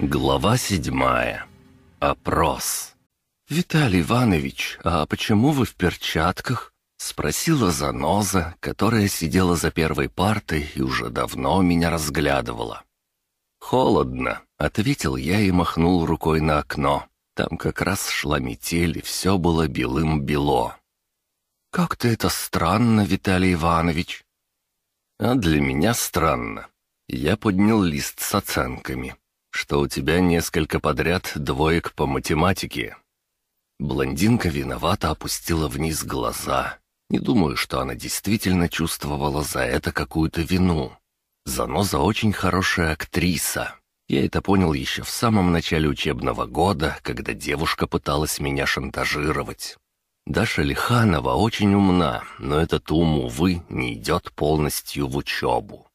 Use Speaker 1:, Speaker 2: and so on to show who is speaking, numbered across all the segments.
Speaker 1: Глава седьмая. Опрос. «Виталий Иванович, а почему вы в перчатках?» — спросила заноза, которая сидела за первой партой и уже давно меня разглядывала. «Холодно», — ответил я и махнул рукой на окно. Там как раз шла метель, и все было белым-бело. «Как-то это странно, Виталий Иванович». «А для меня странно». Я поднял лист с оценками что у тебя несколько подряд двоек по математике». Блондинка виновато опустила вниз глаза. Не думаю, что она действительно чувствовала за это какую-то вину. Заноза очень хорошая актриса. Я это понял еще в самом начале учебного года, когда девушка пыталась меня шантажировать. Даша Лиханова очень умна, но этот ум, увы, не идет полностью в учебу.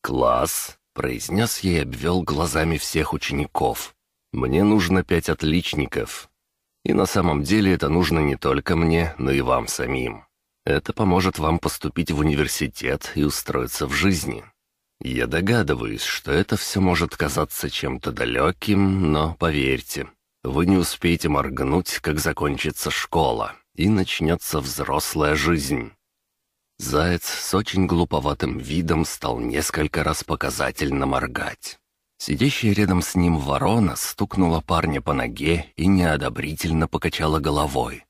Speaker 1: «Класс!» Произнес я и обвел глазами всех учеников. «Мне нужно пять отличников. И на самом деле это нужно не только мне, но и вам самим. Это поможет вам поступить в университет и устроиться в жизни. Я догадываюсь, что это все может казаться чем-то далеким, но поверьте, вы не успеете моргнуть, как закончится школа, и начнется взрослая жизнь. Заяц с очень глуповатым видом стал несколько раз показательно моргать. Сидящая рядом с ним ворона стукнула парня по ноге и неодобрительно покачала головой.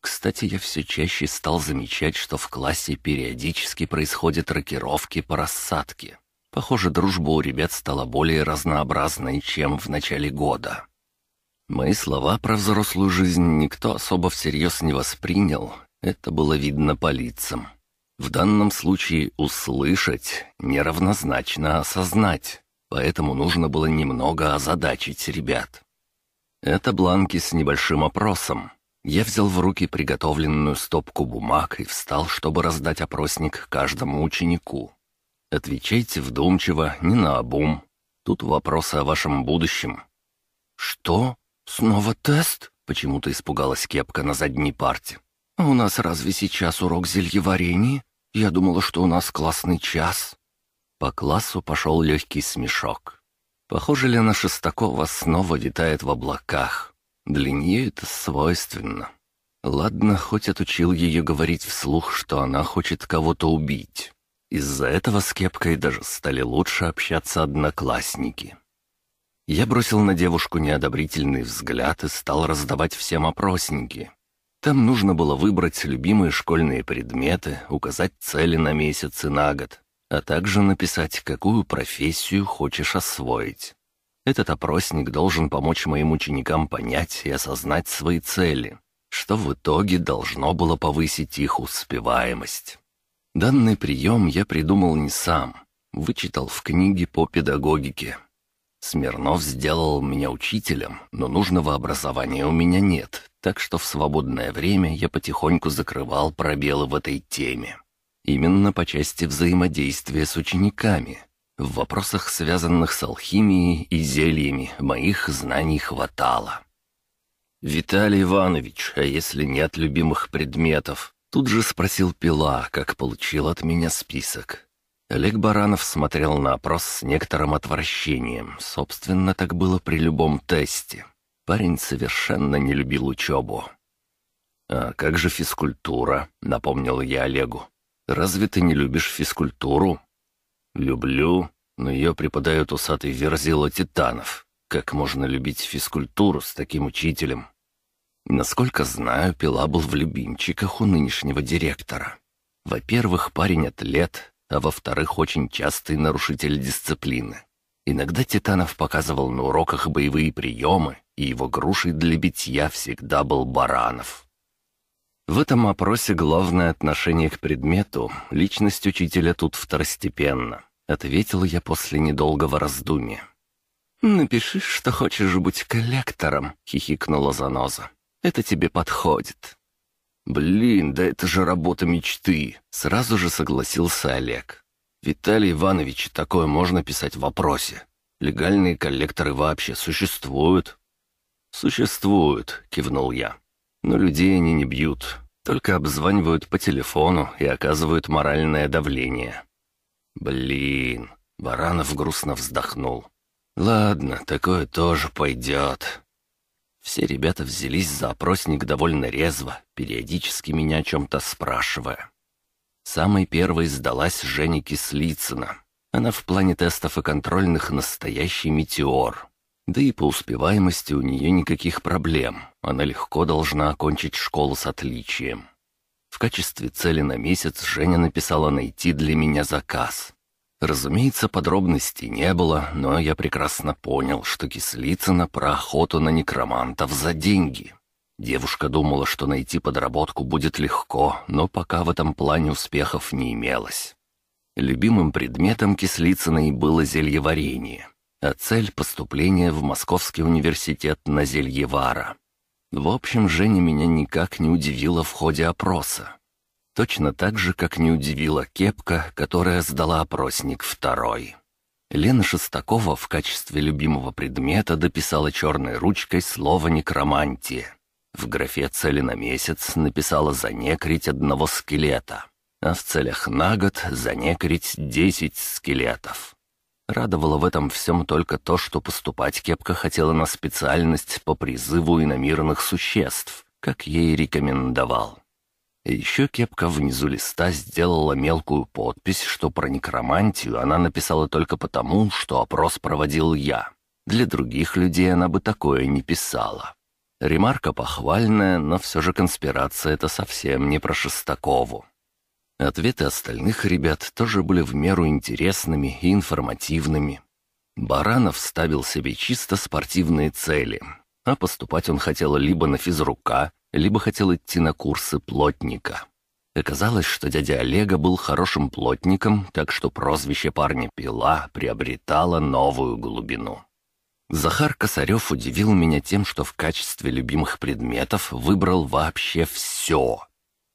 Speaker 1: Кстати, я все чаще стал замечать, что в классе периодически происходят рокировки по рассадке. Похоже, дружба у ребят стала более разнообразной, чем в начале года. Мои слова про взрослую жизнь никто особо всерьез не воспринял, это было видно по лицам. В данном случае услышать неравнозначно осознать, поэтому нужно было немного озадачить ребят. Это бланки с небольшим опросом. Я взял в руки приготовленную стопку бумаг и встал, чтобы раздать опросник каждому ученику. Отвечайте вдумчиво, не наобум. Тут вопросы о вашем будущем. «Что? Снова тест?» — почему-то испугалась кепка на задней парте. «А у нас разве сейчас урок зельеварения? Я думала, что у нас классный час». По классу пошел легкий смешок. Похоже, Лена Шестакова снова витает в облаках. Для нее это свойственно. Ладно, хоть отучил ее говорить вслух, что она хочет кого-то убить. Из-за этого с Кепкой даже стали лучше общаться одноклассники. Я бросил на девушку неодобрительный взгляд и стал раздавать всем опросники. Там нужно было выбрать любимые школьные предметы, указать цели на месяц и на год, а также написать, какую профессию хочешь освоить. Этот опросник должен помочь моим ученикам понять и осознать свои цели, что в итоге должно было повысить их успеваемость. Данный прием я придумал не сам, вычитал в книге по педагогике. Смирнов сделал меня учителем, но нужного образования у меня нет, так что в свободное время я потихоньку закрывал пробелы в этой теме. Именно по части взаимодействия с учениками. В вопросах, связанных с алхимией и зельями, моих знаний хватало. «Виталий Иванович, а если нет любимых предметов?» Тут же спросил Пила, как получил от меня список. Олег Баранов смотрел на опрос с некоторым отвращением. Собственно, так было при любом тесте. Парень совершенно не любил учебу. «А как же физкультура?» — напомнил я Олегу. «Разве ты не любишь физкультуру?» «Люблю, но ее преподают усатый верзила титанов. Как можно любить физкультуру с таким учителем?» Насколько знаю, Пила был в любимчиках у нынешнего директора. Во-первых, парень атлет, а во-вторых, очень частый нарушитель дисциплины. Иногда Титанов показывал на уроках боевые приемы, и его грушей для битья всегда был Баранов. В этом опросе главное отношение к предмету, личность учителя тут второстепенна, ответил я после недолгого раздумья. «Напиши, что хочешь быть коллектором», — хихикнула Заноза. «Это тебе подходит». «Блин, да это же работа мечты!» — сразу же согласился Олег. «Виталий Иванович, такое можно писать в вопросе. Легальные коллекторы вообще существуют?» «Существуют», — кивнул я. «Но людей они не бьют, только обзванивают по телефону и оказывают моральное давление». «Блин», — Баранов грустно вздохнул. Ладно, такое тоже пойдет. Все ребята взялись за опросник довольно резво, периодически меня о чем-то спрашивая. Самой первой сдалась Женя Кислицына. Она в плане тестов и контрольных настоящий метеор. Да и по успеваемости у нее никаких проблем. Она легко должна окончить школу с отличием. В качестве цели на месяц Женя написала найти для меня заказ. Разумеется, подробностей не было, но я прекрасно понял, что Кислицына про охоту на некромантов за деньги. Девушка думала, что найти подработку будет легко, но пока в этом плане успехов не имелось. Любимым предметом Кислицыной было зельеварение, а цель — поступление в Московский университет на зельевара. В общем, Женя меня никак не удивила в ходе опроса. Точно так же, как не удивила кепка, которая сдала опросник второй. Лена Шестакова в качестве любимого предмета дописала черной ручкой слово «некромантия». В графе «Цели на месяц» написала «занекрить одного скелета», а в целях на год «занекрить десять скелетов». Радовало в этом всем только то, что поступать Кепка хотела на специальность по призыву иномирных существ, как ей рекомендовал. еще Кепка внизу листа сделала мелкую подпись, что про некромантию она написала только потому, что опрос проводил я. Для других людей она бы такое не писала. Ремарка похвальная, но все же конспирация — это совсем не про Шестакову. Ответы остальных ребят тоже были в меру интересными и информативными. Баранов ставил себе чисто спортивные цели, а поступать он хотел либо на физрука, либо хотел идти на курсы плотника. Оказалось, что дядя Олега был хорошим плотником, так что прозвище парня «Пила» приобретало новую глубину. Захар Косарев удивил меня тем, что в качестве любимых предметов выбрал вообще все.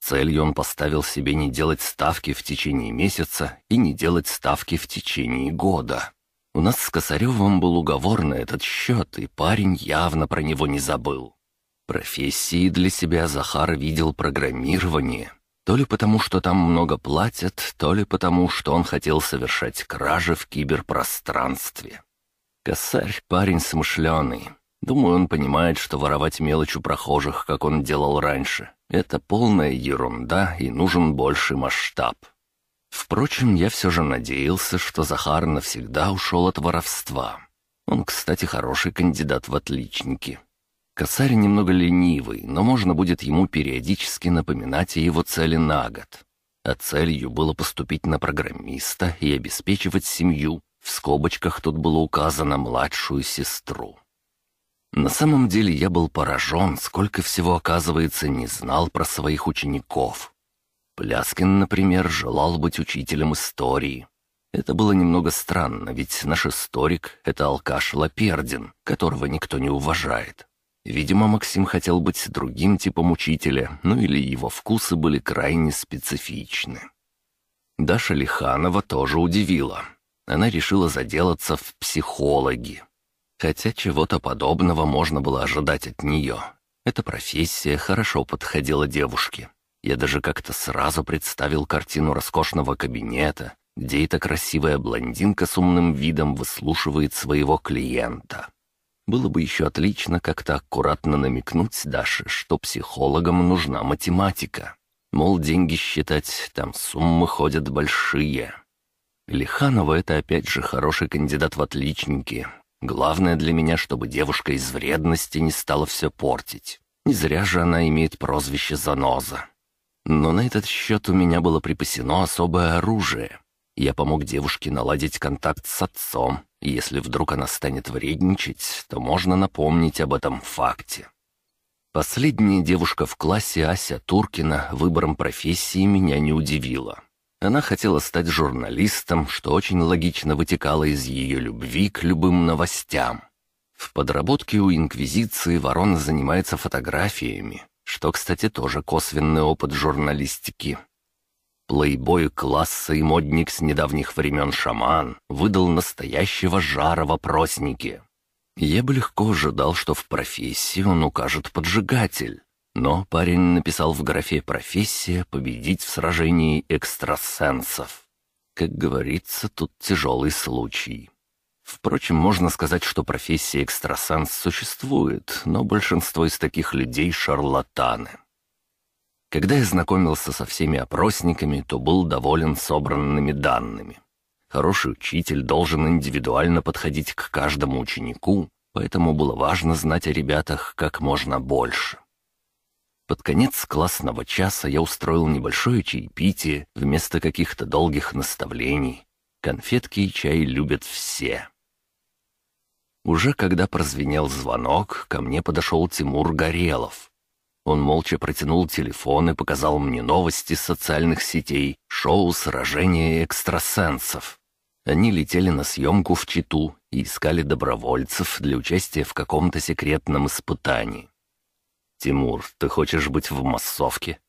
Speaker 1: Целью он поставил себе не делать ставки в течение месяца и не делать ставки в течение года. У нас с Косаревым был уговор на этот счет, и парень явно про него не забыл. Профессии для себя Захар видел программирование. То ли потому, что там много платят, то ли потому, что он хотел совершать кражи в киберпространстве. Косарь — парень смышленый. Думаю, он понимает, что воровать мелочь у прохожих, как он делал раньше, это полная ерунда и нужен больший масштаб. Впрочем, я все же надеялся, что Захар навсегда ушел от воровства. Он, кстати, хороший кандидат в отличники. Косарь немного ленивый, но можно будет ему периодически напоминать о его цели на год. А целью было поступить на программиста и обеспечивать семью, в скобочках тут было указано младшую сестру. На самом деле я был поражен, сколько всего, оказывается, не знал про своих учеников. Пляскин, например, желал быть учителем истории. Это было немного странно, ведь наш историк — это алкаш Лапердин, которого никто не уважает. Видимо, Максим хотел быть другим типом учителя, ну или его вкусы были крайне специфичны. Даша Лиханова тоже удивила она решила заделаться в психологи. Хотя чего-то подобного можно было ожидать от нее. Эта профессия хорошо подходила девушке. Я даже как-то сразу представил картину роскошного кабинета, где эта красивая блондинка с умным видом выслушивает своего клиента. Было бы еще отлично как-то аккуратно намекнуть Даше, что психологам нужна математика. Мол, деньги считать, там суммы ходят большие. Лиханова — это опять же хороший кандидат в отличники. Главное для меня, чтобы девушка из вредности не стала все портить. Не зря же она имеет прозвище «Заноза». Но на этот счет у меня было припасено особое оружие. Я помог девушке наладить контакт с отцом, и если вдруг она станет вредничать, то можно напомнить об этом факте. Последняя девушка в классе, Ася Туркина, выбором профессии меня не удивила. Она хотела стать журналистом, что очень логично вытекало из ее любви к любым новостям. В подработке у Инквизиции Ворона занимается фотографиями, что, кстати, тоже косвенный опыт журналистики. Плейбой класса и модник с недавних времен шаман выдал настоящего жара в опроснике. Я бы легко ожидал, что в профессии он укажет поджигатель, но парень написал в графе «Профессия» победить в сражении экстрасенсов. Как говорится, тут тяжелый случай. Впрочем, можно сказать, что профессия экстрасенс существует, но большинство из таких людей — шарлатаны. Когда я знакомился со всеми опросниками, то был доволен собранными данными. Хороший учитель должен индивидуально подходить к каждому ученику, поэтому было важно знать о ребятах как можно больше. Под конец классного часа я устроил небольшое чаепитие вместо каких-то долгих наставлений. Конфетки и чай любят все. Уже когда прозвенел звонок, ко мне подошел Тимур Горелов. Он молча протянул телефон и показал мне новости социальных сетей, шоу «Сражение экстрасенсов». Они летели на съемку в Читу и искали добровольцев для участия в каком-то секретном испытании. «Тимур, ты хочешь быть в массовке?»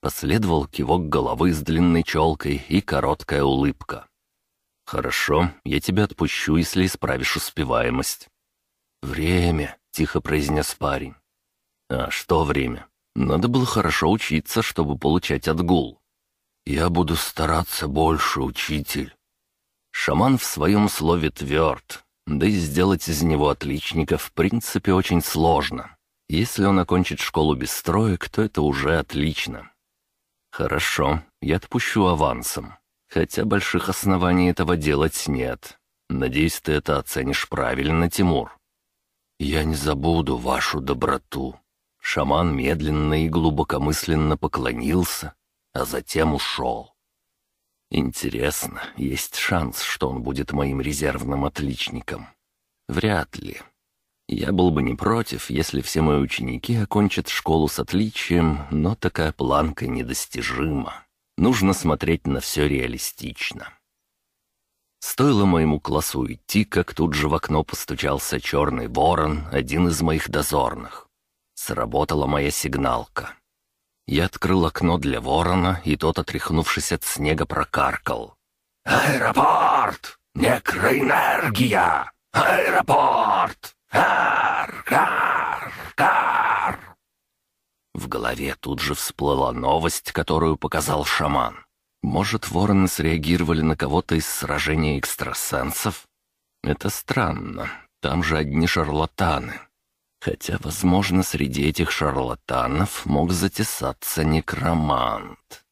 Speaker 1: Последовал кивок головы с длинной челкой и короткая улыбка. «Хорошо, я тебя отпущу, если исправишь успеваемость». «Время», — тихо произнес парень. А что время? Надо было хорошо учиться, чтобы получать отгул. Я буду стараться больше, учитель. Шаман в своем слове тверд, да и сделать из него отличника в принципе очень сложно. Если он окончит школу без строек, то это уже отлично. Хорошо, я отпущу авансом. Хотя больших оснований этого делать нет. Надеюсь, ты это оценишь правильно, Тимур. Я не забуду вашу доброту. Шаман медленно и глубокомысленно поклонился, а затем ушел. Интересно, есть шанс, что он будет моим резервным отличником? Вряд ли. Я был бы не против, если все мои ученики окончат школу с отличием, но такая планка недостижима. Нужно смотреть на все реалистично. Стоило моему классу уйти, как тут же в окно постучался черный ворон, один из моих дозорных. Сработала моя сигналка. Я открыл окно для ворона, и тот, отряхнувшись от снега, прокаркал. «Аэропорт! Некроэнергия! Аэропорт! Ар-кар-кар!» В голове тут же всплыла новость, которую показал шаман. Может, вороны среагировали на кого-то из сражения экстрасенсов? Это странно. Там же одни шарлатаны. Хотя, возможно, среди этих шарлатанов мог затесаться некромант.